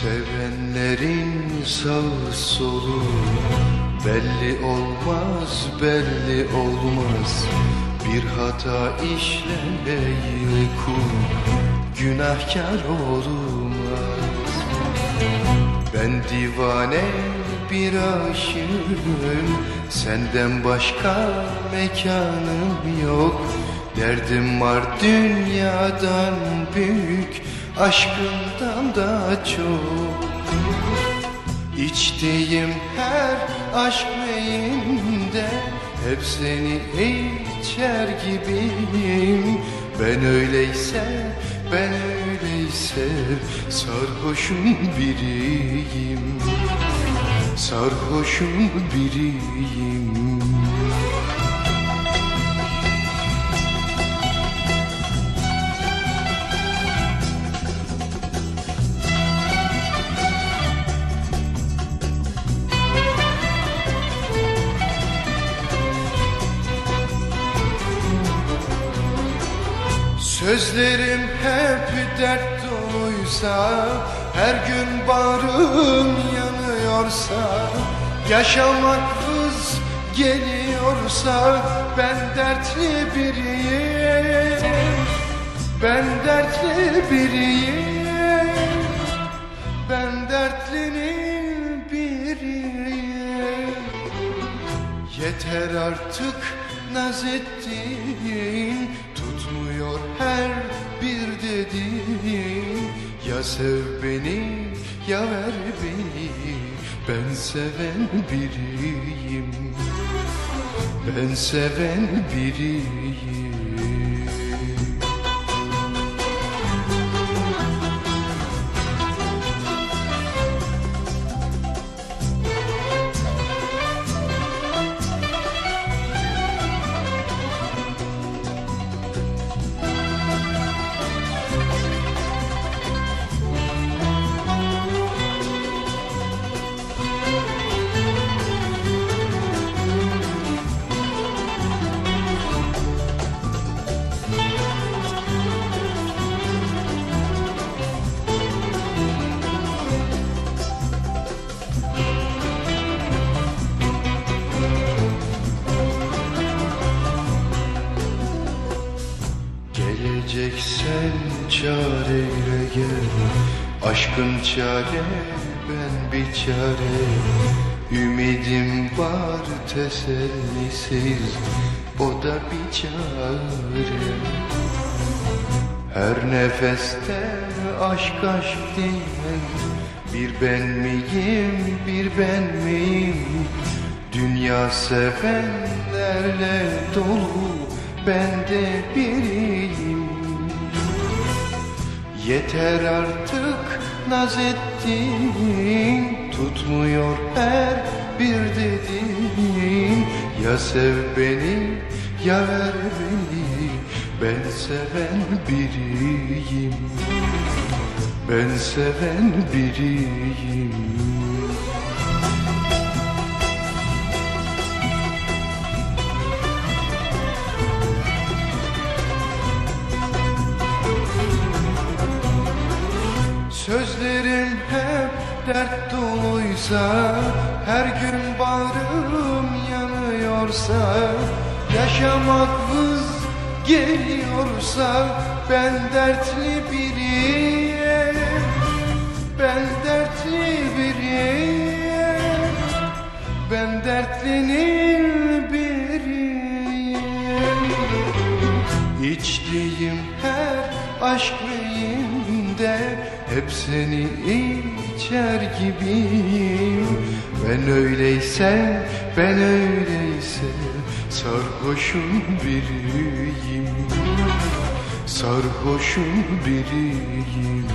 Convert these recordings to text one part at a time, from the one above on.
Sevenlerin sağ solu belli olmaz belli olmaz. Bir hata işlemeye kul günahkar olmaz. Ben divane bir aşığım Senden başka mekanım yok. Derdim var dünyadan büyük Aşkından da çok. İçtiğim her aşk meyinde Hep seni içer gibiyim. Ben öyleyse, ben öyleyse Sarhoşum biriyim. Sarhoşum biriyim Sözlerim hep dert doluysa Her gün bağrım yanıyorsa Yaşamak hız geliyorsa Ben dertli biriyim. Ben dertli biriyim. Ben dertlinin biriyim. Yeter artık naz ettiğin sev beni ya ver beni Ben seven biriyim. Ben seven biriyim Geleceksen çareyle gel. Aşkın çare ben bir çare. Ümidim var tesellisiz. O da bir çare. Her nefeste aşk aşk diyen Bir ben miyim bir ben miyim? Dünya sevenlerle dolu ben de biriyim. Yeter artık naz ettiğin Tutmuyor her bir dediğin Ya sev beni ya ver beni Ben seven biriyim. Ben seven biriyim Sözlerim hep dert doluysa Her gün bağrım yanıyorsa Yaşamak vız geliyorsa Ben dertli biriyim Ben dertli biriyim Ben dertlinin biriyim. İçtiğim her aşk meyinde Hep seni içer gibiyim. Ben öyleyse, ben öyleyse Sarhoşum biriyim Sarhoşum biriyim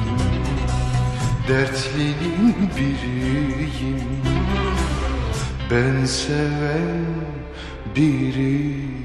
Dertlinin biriyim Ben seven biriyim